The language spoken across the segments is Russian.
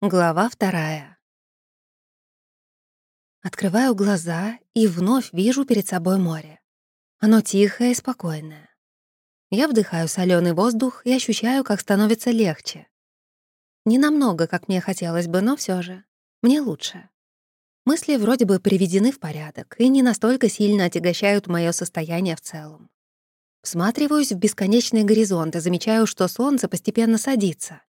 Глава вторая. Открываю глаза и вновь вижу перед собой море. Оно тихое и спокойное. Я вдыхаю соленый воздух и ощущаю, как становится легче. Не намного, как мне хотелось бы, но все же. Мне лучше. Мысли вроде бы приведены в порядок и не настолько сильно отягощают мое состояние в целом. Всматриваюсь в бесконечный горизонт и замечаю, что солнце постепенно садится.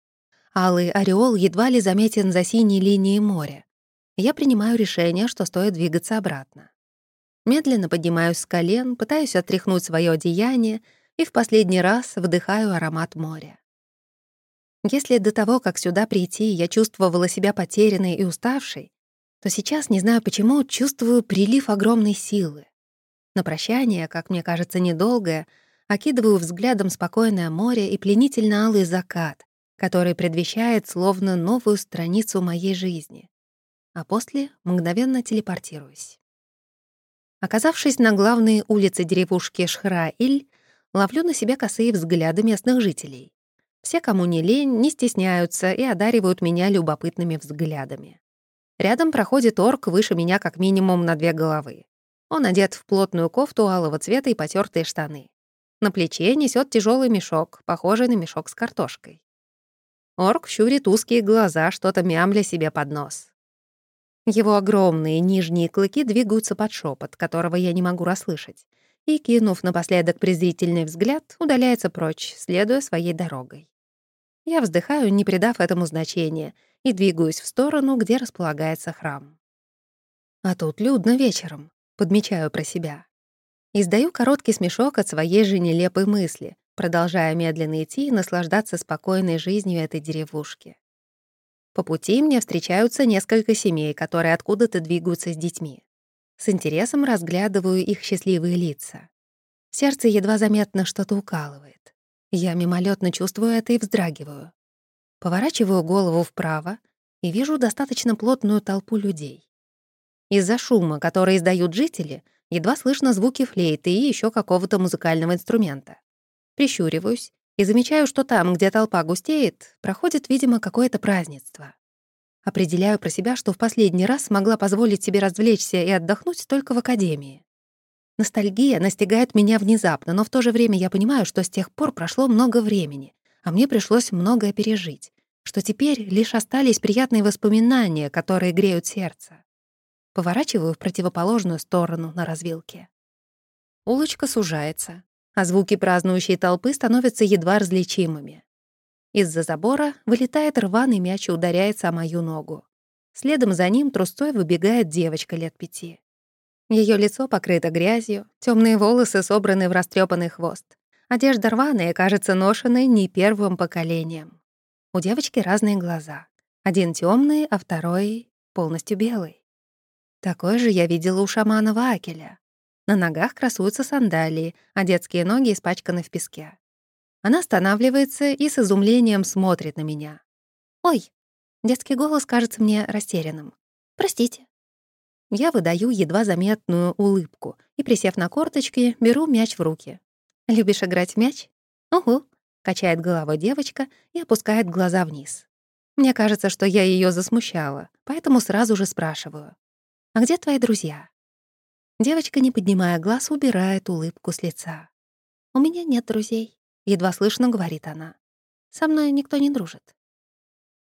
Алый ореол едва ли заметен за синей линией моря. Я принимаю решение, что стоит двигаться обратно. Медленно поднимаюсь с колен, пытаюсь отряхнуть свое одеяние и в последний раз вдыхаю аромат моря. Если до того, как сюда прийти, я чувствовала себя потерянной и уставшей, то сейчас, не знаю почему, чувствую прилив огромной силы. На прощание, как мне кажется, недолгое, окидываю взглядом спокойное море и пленительно алый закат, который предвещает словно новую страницу моей жизни. А после мгновенно телепортируюсь. Оказавшись на главной улице деревушки Шхра-Иль, ловлю на себя косые взгляды местных жителей. Все, кому не лень, не стесняются и одаривают меня любопытными взглядами. Рядом проходит орк выше меня как минимум на две головы. Он одет в плотную кофту алого цвета и потертые штаны. На плече несет тяжелый мешок, похожий на мешок с картошкой. Орк щурит узкие глаза, что-то мямля себе под нос. Его огромные нижние клыки двигаются под шепот, которого я не могу расслышать, и, кинув напоследок презрительный взгляд, удаляется прочь, следуя своей дорогой. Я вздыхаю, не придав этому значения, и двигаюсь в сторону, где располагается храм. А тут людно вечером, подмечаю про себя. Издаю короткий смешок от своей же нелепой мысли, продолжая медленно идти и наслаждаться спокойной жизнью этой деревушки. По пути мне встречаются несколько семей, которые откуда-то двигаются с детьми. С интересом разглядываю их счастливые лица. Сердце едва заметно что-то укалывает. Я мимолетно чувствую это и вздрагиваю. Поворачиваю голову вправо и вижу достаточно плотную толпу людей. Из-за шума, который издают жители, едва слышно звуки флейты и еще какого-то музыкального инструмента. Прищуриваюсь и замечаю, что там, где толпа густеет, проходит, видимо, какое-то празднество. Определяю про себя, что в последний раз смогла позволить себе развлечься и отдохнуть только в академии. Ностальгия настигает меня внезапно, но в то же время я понимаю, что с тех пор прошло много времени, а мне пришлось многое пережить, что теперь лишь остались приятные воспоминания, которые греют сердце. Поворачиваю в противоположную сторону на развилке. Улочка сужается, а звуки празднующей толпы становятся едва различимыми. Из-за забора вылетает рваный мяч и ударяется о мою ногу. Следом за ним трустой выбегает девочка лет пяти. Ее лицо покрыто грязью, темные волосы собраны в растрепанный хвост. Одежда рваная, кажется ношенной не первым поколением. У девочки разные глаза. Один темный, а второй полностью белый. Такой же я видела у шамана Вакеля. На ногах красуются сандалии, а детские ноги испачканы в песке. Она останавливается и с изумлением смотрит на меня. «Ой!» Детский голос кажется мне растерянным. «Простите». Я выдаю едва заметную улыбку и, присев на корточки, беру мяч в руки. «Любишь играть в мяч?» «Угу», — качает головой девочка и опускает глаза вниз. Мне кажется, что я ее засмущала, поэтому сразу же спрашиваю. «А где твои друзья?» Девочка, не поднимая глаз, убирает улыбку с лица. «У меня нет друзей», — едва слышно говорит она. «Со мной никто не дружит».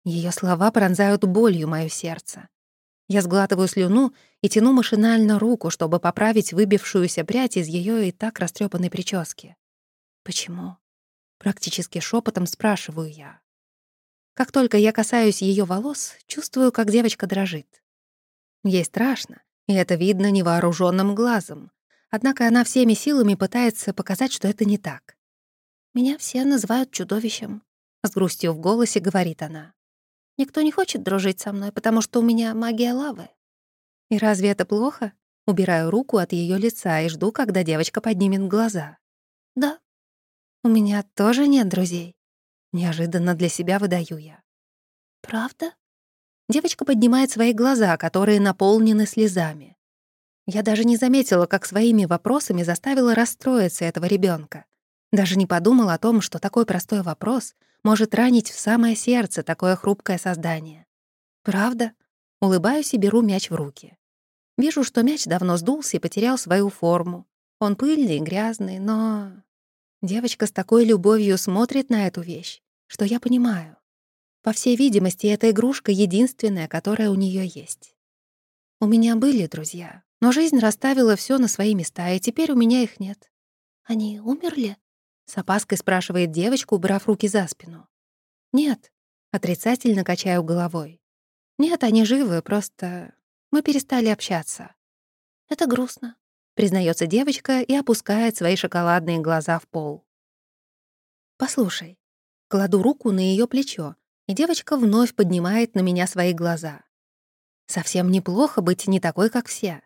Ее слова пронзают болью моё сердце. Я сглатываю слюну и тяну машинально руку, чтобы поправить выбившуюся прядь из ее и так растрепанной прически. «Почему?» — практически шепотом спрашиваю я. Как только я касаюсь ее волос, чувствую, как девочка дрожит. Ей страшно, и это видно невооруженным глазом. Однако она всеми силами пытается показать, что это не так. «Меня все называют чудовищем», — с грустью в голосе говорит она. «Никто не хочет дружить со мной, потому что у меня магия лавы». «И разве это плохо?» Убираю руку от ее лица и жду, когда девочка поднимет глаза. «Да. У меня тоже нет друзей». Неожиданно для себя выдаю я. «Правда?» Девочка поднимает свои глаза, которые наполнены слезами. Я даже не заметила, как своими вопросами заставила расстроиться этого ребенка. Даже не подумала о том, что такой простой вопрос может ранить в самое сердце такое хрупкое создание. «Правда?» Улыбаюсь и беру мяч в руки. Вижу, что мяч давно сдулся и потерял свою форму. Он пыльный, грязный, но... Девочка с такой любовью смотрит на эту вещь, что я понимаю. По всей видимости, эта игрушка единственная, которая у нее есть. У меня были друзья, но жизнь расставила все на свои места, и теперь у меня их нет. «Они умерли?» — с опаской спрашивает девочка, убрав руки за спину. «Нет», — отрицательно качаю головой. «Нет, они живы, просто мы перестали общаться». «Это грустно», — признается девочка и опускает свои шоколадные глаза в пол. «Послушай». Кладу руку на ее плечо, и девочка вновь поднимает на меня свои глаза. Совсем неплохо быть не такой, как все.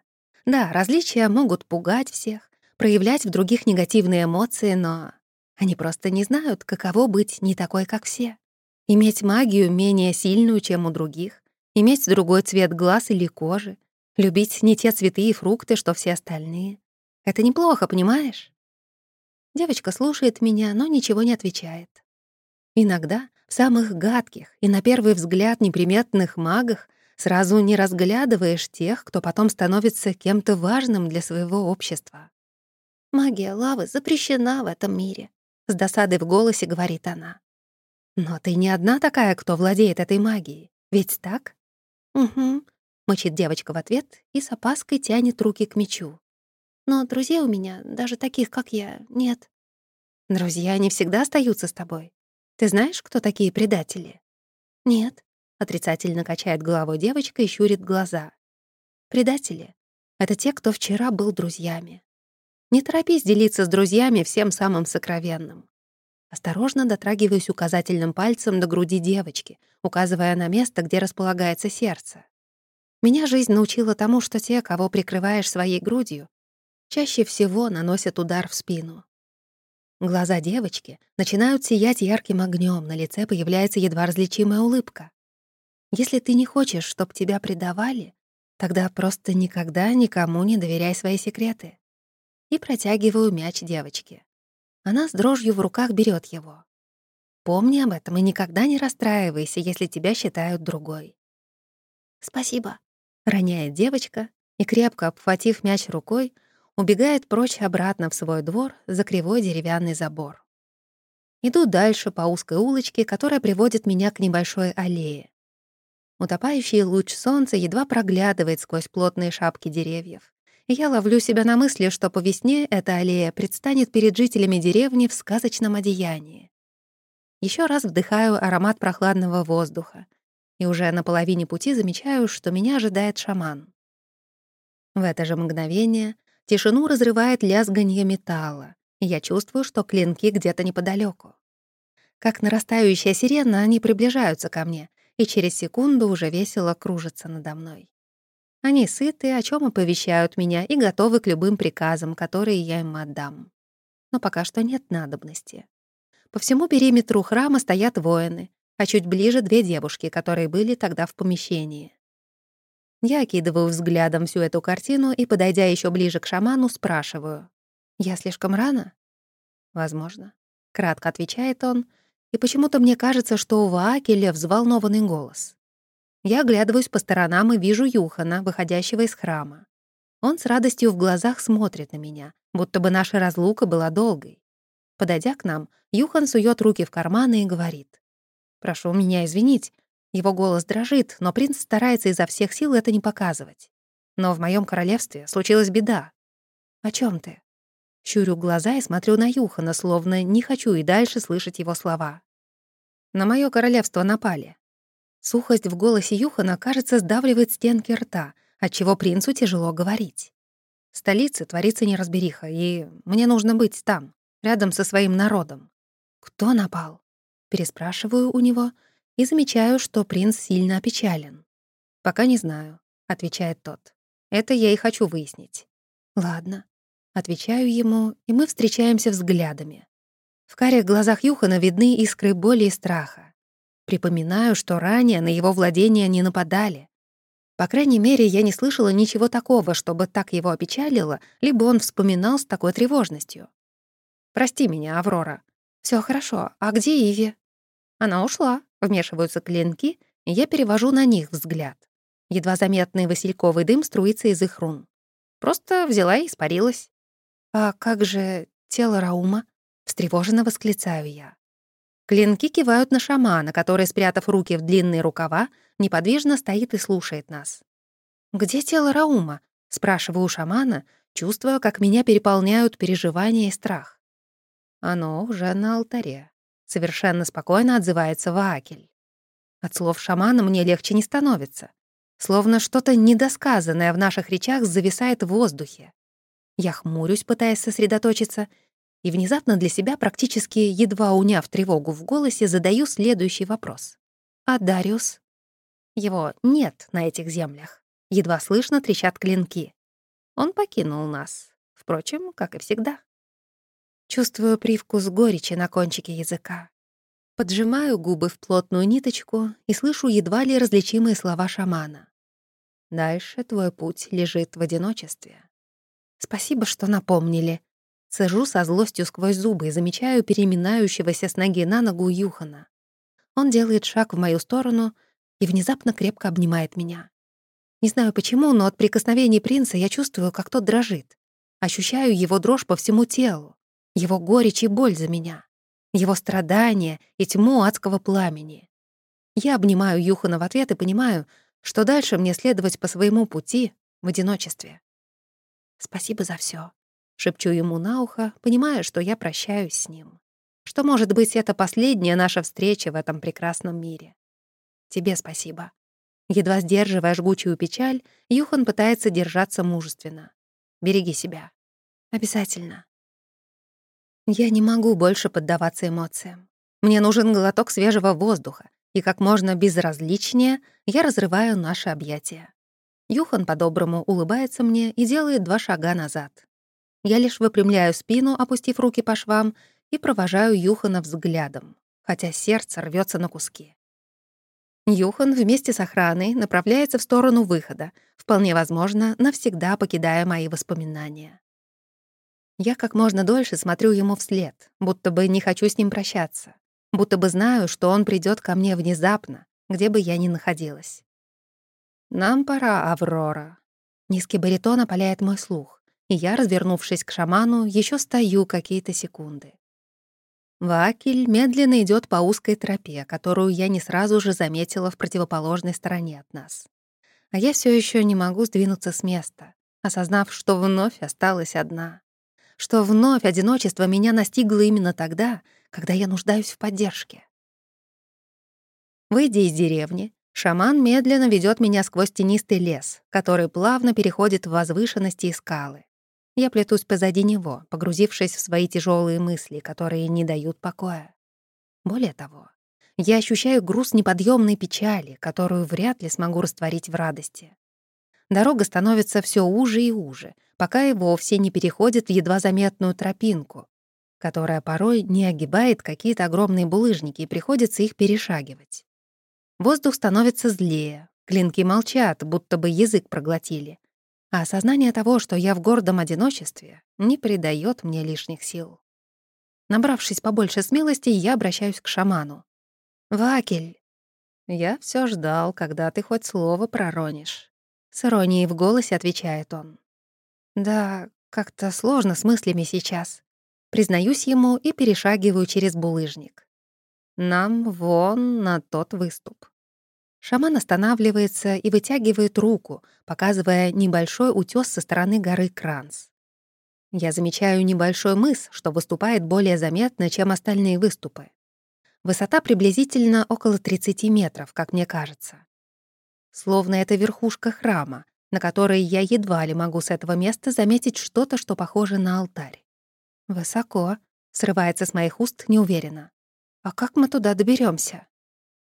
Да, различия могут пугать всех, проявлять в других негативные эмоции, но они просто не знают, каково быть не такой, как все. Иметь магию менее сильную, чем у других, иметь другой цвет глаз или кожи, любить не те цветы и фрукты, что все остальные. Это неплохо, понимаешь? Девочка слушает меня, но ничего не отвечает. Иногда в самых гадких и на первый взгляд неприметных магах сразу не разглядываешь тех, кто потом становится кем-то важным для своего общества. «Магия лавы запрещена в этом мире», — с досадой в голосе говорит она. «Но ты не одна такая, кто владеет этой магией, ведь так?» «Угу», — мычит девочка в ответ и с опаской тянет руки к мечу. «Но друзей у меня, даже таких, как я, нет». «Друзья не всегда остаются с тобой. Ты знаешь, кто такие предатели?» «Нет», — отрицательно качает головой девочка и щурит глаза. «Предатели — это те, кто вчера был друзьями. Не торопись делиться с друзьями всем самым сокровенным. Осторожно дотрагиваюсь указательным пальцем до груди девочки, указывая на место, где располагается сердце. Меня жизнь научила тому, что те, кого прикрываешь своей грудью, чаще всего наносят удар в спину. Глаза девочки начинают сиять ярким огнем, на лице появляется едва различимая улыбка. Если ты не хочешь, чтобы тебя предавали, тогда просто никогда никому не доверяй свои секреты. И протягиваю мяч девочке. Она с дрожью в руках берет его. Помни об этом и никогда не расстраивайся, если тебя считают другой. «Спасибо», — роняет девочка и, крепко обхватив мяч рукой, убегает прочь обратно в свой двор за кривой деревянный забор. Иду дальше по узкой улочке, которая приводит меня к небольшой аллее. Утопающий луч солнца едва проглядывает сквозь плотные шапки деревьев. Я ловлю себя на мысли, что по весне эта аллея предстанет перед жителями деревни в сказочном одеянии. Еще раз вдыхаю аромат прохладного воздуха и уже на половине пути замечаю, что меня ожидает шаман. В это же мгновение тишину разрывает лязганье металла, я чувствую, что клинки где-то неподалеку. Как нарастающая сирена, они приближаются ко мне, и через секунду уже весело кружатся надо мной. Они сыты, о чем оповещают меня, и готовы к любым приказам, которые я им отдам. Но пока что нет надобности. По всему периметру храма стоят воины, а чуть ближе две девушки, которые были тогда в помещении. Я окидываю взглядом всю эту картину и, подойдя еще ближе к шаману, спрашиваю. «Я слишком рано?» «Возможно», — кратко отвечает он, и почему-то мне кажется, что у Ваакеля взволнованный голос. Я оглядываюсь по сторонам и вижу Юхана, выходящего из храма. Он с радостью в глазах смотрит на меня, будто бы наша разлука была долгой. Подойдя к нам, Юхан сует руки в карманы и говорит. «Прошу меня извинить». Его голос дрожит, но принц старается изо всех сил это не показывать. Но в моем королевстве случилась беда. «О чем ты?» Щурю глаза и смотрю на Юхана, словно не хочу и дальше слышать его слова. На мое королевство напали. Сухость в голосе Юхана, кажется, сдавливает стенки рта, отчего принцу тяжело говорить. В столице творится неразбериха, и мне нужно быть там, рядом со своим народом. «Кто напал?» Переспрашиваю у него и замечаю, что принц сильно опечален. «Пока не знаю», — отвечает тот. «Это я и хочу выяснить». «Ладно». Отвечаю ему, и мы встречаемся взглядами. В карих глазах Юхана видны искры боли и страха. Припоминаю, что ранее на его владения не нападали. По крайней мере, я не слышала ничего такого, чтобы так его опечалило, либо он вспоминал с такой тревожностью. «Прости меня, Аврора». Все хорошо. А где Иви?» «Она ушла», — вмешиваются клинки, и я перевожу на них взгляд. Едва заметный васильковый дым струится из их рун. Просто взяла и испарилась. «А как же тело Раума?» — встревоженно восклицаю я. Клинки кивают на шамана, который, спрятав руки в длинные рукава, неподвижно стоит и слушает нас. «Где тело Раума?» — спрашиваю у шамана, чувствуя, как меня переполняют переживания и страх. Оно уже на алтаре. Совершенно спокойно отзывается Ваакель. От слов шамана мне легче не становится. Словно что-то недосказанное в наших речах зависает в воздухе. Я хмурюсь, пытаясь сосредоточиться, и внезапно для себя, практически едва уняв тревогу в голосе, задаю следующий вопрос. «А Дариус?» Его нет на этих землях. Едва слышно трещат клинки. Он покинул нас. Впрочем, как и всегда. Чувствую привкус горечи на кончике языка. Поджимаю губы в плотную ниточку и слышу едва ли различимые слова шамана. Дальше твой путь лежит в одиночестве. Спасибо, что напомнили. Сажу со злостью сквозь зубы и замечаю переминающегося с ноги на ногу Юхана. Он делает шаг в мою сторону и внезапно крепко обнимает меня. Не знаю почему, но от прикосновений принца я чувствую, как тот дрожит. Ощущаю его дрожь по всему телу, его горечь и боль за меня его страдания и тьму адского пламени. Я обнимаю Юхана в ответ и понимаю, что дальше мне следовать по своему пути в одиночестве. «Спасибо за все, шепчу ему на ухо, понимая, что я прощаюсь с ним. Что, может быть, это последняя наша встреча в этом прекрасном мире. Тебе спасибо. Едва сдерживая жгучую печаль, Юхан пытается держаться мужественно. Береги себя. Обязательно. Я не могу больше поддаваться эмоциям. Мне нужен глоток свежего воздуха, и как можно безразличнее я разрываю наши объятия. Юхан по-доброму улыбается мне и делает два шага назад. Я лишь выпрямляю спину, опустив руки по швам, и провожаю Юхана взглядом, хотя сердце рвется на куски. Юхан вместе с охраной направляется в сторону выхода, вполне возможно, навсегда покидая мои воспоминания. Я как можно дольше смотрю ему вслед, будто бы не хочу с ним прощаться, будто бы знаю, что он придет ко мне внезапно, где бы я ни находилась. «Нам пора, Аврора». Низкий баритон опаляет мой слух, и я, развернувшись к шаману, еще стою какие-то секунды. Вакель медленно идет по узкой тропе, которую я не сразу же заметила в противоположной стороне от нас. А я все еще не могу сдвинуться с места, осознав, что вновь осталась одна что вновь одиночество меня настигло именно тогда, когда я нуждаюсь в поддержке. Выйдя из деревни, шаман медленно ведет меня сквозь тенистый лес, который плавно переходит в возвышенности и скалы. Я плетусь позади него, погрузившись в свои тяжелые мысли, которые не дают покоя. Более того, я ощущаю груз неподъемной печали, которую вряд ли смогу растворить в радости. Дорога становится все уже и уже, пока и вовсе не переходит в едва заметную тропинку, которая порой не огибает какие-то огромные булыжники и приходится их перешагивать. Воздух становится злее, клинки молчат, будто бы язык проглотили, а осознание того, что я в гордом одиночестве, не придает мне лишних сил. Набравшись побольше смелости, я обращаюсь к шаману. «Вакель, я все ждал, когда ты хоть слово проронишь». С иронией в голосе отвечает он. Да, как-то сложно с мыслями сейчас. Признаюсь ему и перешагиваю через булыжник. Нам вон на тот выступ. Шаман останавливается и вытягивает руку, показывая небольшой утёс со стороны горы Кранс. Я замечаю небольшой мыс, что выступает более заметно, чем остальные выступы. Высота приблизительно около 30 метров, как мне кажется. Словно это верхушка храма, на которой я едва ли могу с этого места заметить что-то, что похоже на алтарь. «Высоко», — срывается с моих уст неуверенно. «А как мы туда доберемся?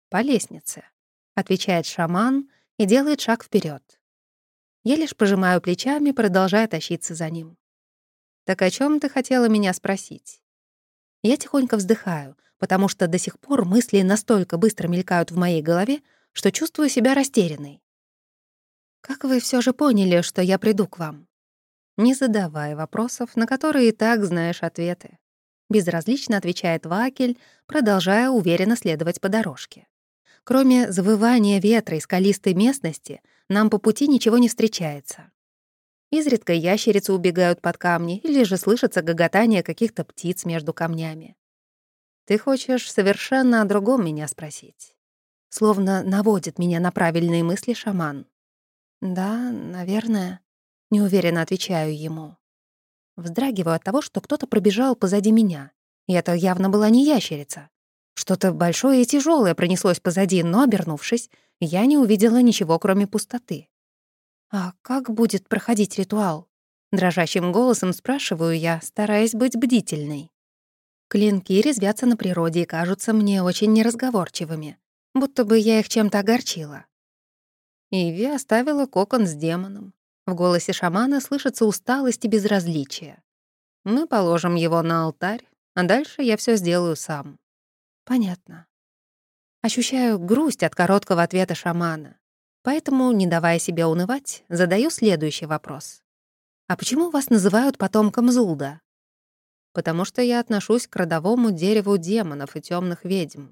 «По лестнице», — отвечает шаман и делает шаг вперед. Я лишь пожимаю плечами, продолжая тащиться за ним. «Так о чем ты хотела меня спросить?» Я тихонько вздыхаю, потому что до сих пор мысли настолько быстро мелькают в моей голове, что чувствую себя растерянной. «Как вы все же поняли, что я приду к вам?» «Не задавай вопросов, на которые и так знаешь ответы». Безразлично отвечает Вакель, продолжая уверенно следовать по дорожке. Кроме завывания ветра и скалистой местности, нам по пути ничего не встречается. Изредка ящерицы убегают под камни или же слышится гоготание каких-то птиц между камнями. Ты хочешь совершенно о другом меня спросить. Словно наводит меня на правильные мысли шаман. Да, наверное. Неуверенно отвечаю ему. Вздрагиваю от того, что кто-то пробежал позади меня. И это явно была не ящерица. Что-то большое и тяжелое пронеслось позади, но, обернувшись, я не увидела ничего, кроме пустоты. «А как будет проходить ритуал?» Дрожащим голосом спрашиваю я, стараясь быть бдительной. Клинки резвятся на природе и кажутся мне очень неразговорчивыми, будто бы я их чем-то огорчила. Иви оставила кокон с демоном. В голосе шамана слышится усталость и безразличие. Мы положим его на алтарь, а дальше я все сделаю сам. Понятно. Ощущаю грусть от короткого ответа шамана. Поэтому, не давая себе унывать, задаю следующий вопрос. «А почему вас называют потомком Зулда?» потому что я отношусь к родовому дереву демонов и темных ведьм.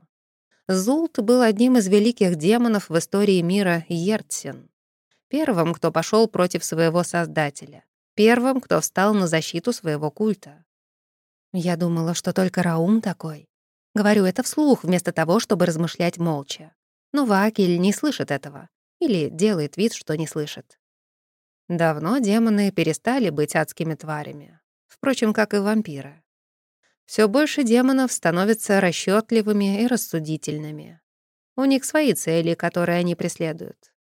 Зулт был одним из великих демонов в истории мира Йертсен. Первым, кто пошел против своего создателя. Первым, кто встал на защиту своего культа. Я думала, что только Раум такой. Говорю это вслух, вместо того, чтобы размышлять молча. Но Вакель не слышит этого. Или делает вид, что не слышит. Давно демоны перестали быть адскими тварями впрочем, как и вампиры. Все больше демонов становятся расчетливыми и рассудительными. У них свои цели, которые они преследуют.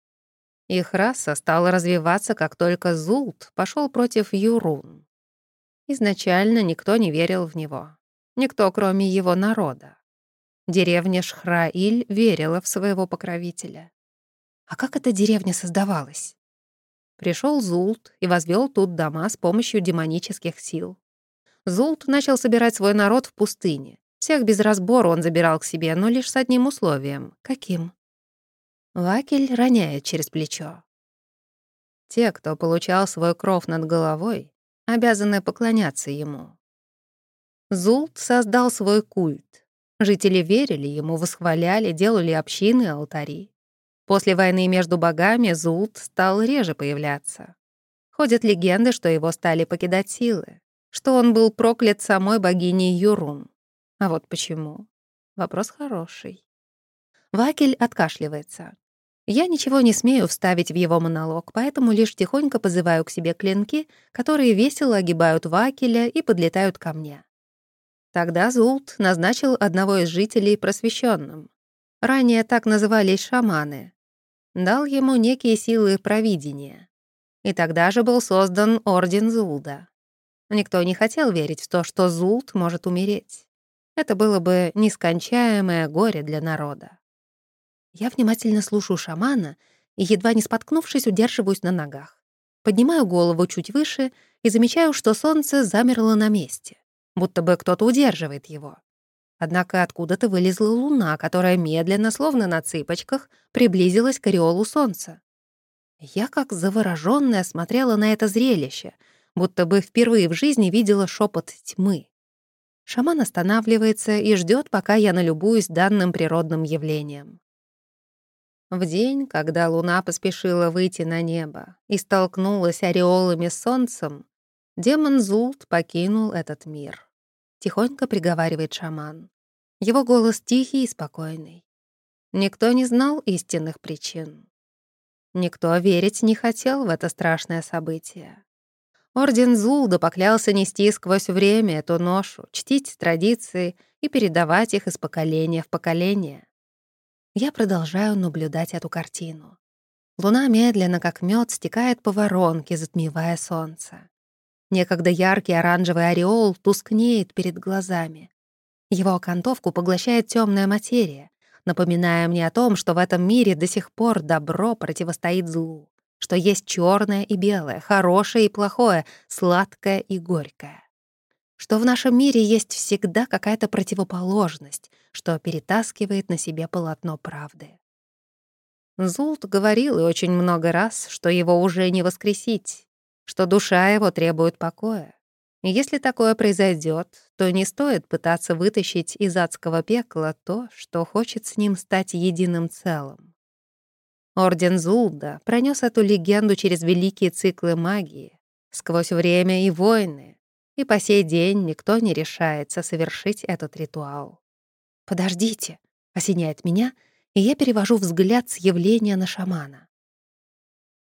Их раса стала развиваться, как только Зулт пошел против Юрун. Изначально никто не верил в него. Никто, кроме его народа. Деревня Шхраиль верила в своего покровителя. А как эта деревня создавалась? Пришел Зулт и возвел тут дома с помощью демонических сил. Зулт начал собирать свой народ в пустыне. Всех без разбора он забирал к себе, но лишь с одним условием. Каким? Вакель роняет через плечо. Те, кто получал свой кров над головой, обязаны поклоняться ему. Зулт создал свой культ. Жители верили ему, восхваляли, делали общины и алтари. После войны между богами Зулт стал реже появляться. Ходят легенды, что его стали покидать силы, что он был проклят самой богиней Юрун. А вот почему? Вопрос хороший. Вакель откашливается. Я ничего не смею вставить в его монолог, поэтому лишь тихонько позываю к себе клинки, которые весело огибают Вакеля и подлетают ко мне. Тогда Зулт назначил одного из жителей просвещенным. Ранее так назывались шаманы, дал ему некие силы провидения. И тогда же был создан Орден Зулда. Никто не хотел верить в то, что Зулд может умереть. Это было бы нескончаемое горе для народа. Я внимательно слушаю шамана и, едва не споткнувшись, удерживаюсь на ногах. Поднимаю голову чуть выше и замечаю, что солнце замерло на месте, будто бы кто-то удерживает его. Однако откуда-то вылезла луна, которая медленно, словно на цыпочках, приблизилась к ореолу солнца. Я, как заворожённая, смотрела на это зрелище, будто бы впервые в жизни видела шепот тьмы. Шаман останавливается и ждет, пока я налюбуюсь данным природным явлением. В день, когда луна поспешила выйти на небо и столкнулась ореолами с солнцем, демон Зулт покинул этот мир. Тихонько приговаривает шаман. Его голос тихий и спокойный. Никто не знал истинных причин. Никто верить не хотел в это страшное событие. Орден Зулда поклялся нести сквозь время эту ношу, чтить традиции и передавать их из поколения в поколение. Я продолжаю наблюдать эту картину. Луна медленно, как мед, стекает по воронке, затмевая солнце. Некогда яркий оранжевый ореол тускнеет перед глазами. Его окантовку поглощает темная материя, напоминая мне о том, что в этом мире до сих пор добро противостоит злу, что есть черное и белое, хорошее и плохое, сладкое и горькое. Что в нашем мире есть всегда какая-то противоположность, что перетаскивает на себе полотно правды. Зулт говорил и очень много раз, что его уже не воскресить, что душа его требует покоя. Если такое произойдет, то не стоит пытаться вытащить из адского пекла то, что хочет с ним стать единым целым. Орден Зулда пронес эту легенду через великие циклы магии, сквозь время и войны, и по сей день никто не решается совершить этот ритуал. «Подождите», — осеняет меня, и я перевожу взгляд с явления на шамана.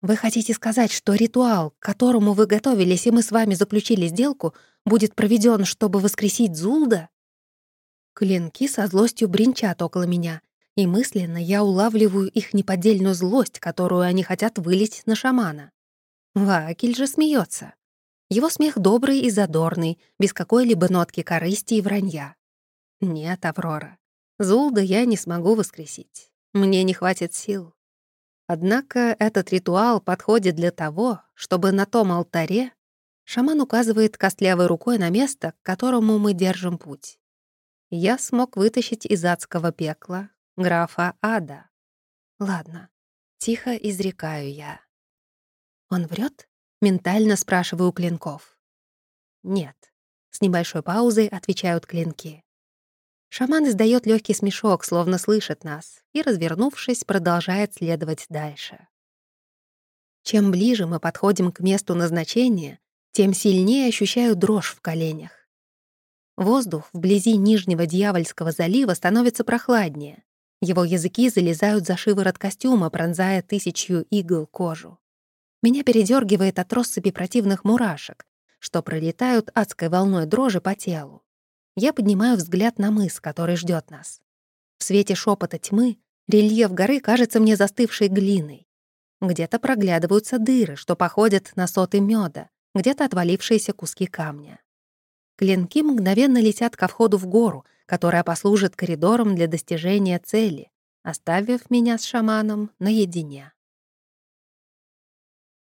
Вы хотите сказать, что ритуал, к которому вы готовились, и мы с вами заключили сделку, будет проведен, чтобы воскресить Зулда? Клинки со злостью бренчат около меня, и мысленно я улавливаю их неподдельную злость, которую они хотят вылить на шамана. Вакель же смеется. Его смех добрый и задорный, без какой-либо нотки корысти и вранья. Нет, Аврора, Зулда я не смогу воскресить. Мне не хватит сил. Однако этот ритуал подходит для того, чтобы на том алтаре шаман указывает костлявой рукой на место, к которому мы держим путь. Я смог вытащить из адского пекла графа Ада. Ладно, тихо изрекаю я. Он врет? Ментально спрашиваю клинков. Нет. С небольшой паузой отвечают клинки. Шаман издает легкий смешок, словно слышит нас, и, развернувшись, продолжает следовать дальше. Чем ближе мы подходим к месту назначения, тем сильнее ощущаю дрожь в коленях. Воздух вблизи Нижнего Дьявольского залива становится прохладнее. Его языки залезают за шиворот костюма, пронзая тысячью игл кожу. Меня передергивает от россыпи противных мурашек, что пролетают адской волной дрожи по телу. Я поднимаю взгляд на мыс, который ждет нас. В свете шепота тьмы рельеф горы кажется мне застывшей глиной. Где-то проглядываются дыры, что походят на соты меда, где-то отвалившиеся куски камня. Клинки мгновенно летят ко входу в гору, которая послужит коридором для достижения цели, оставив меня с шаманом наедине.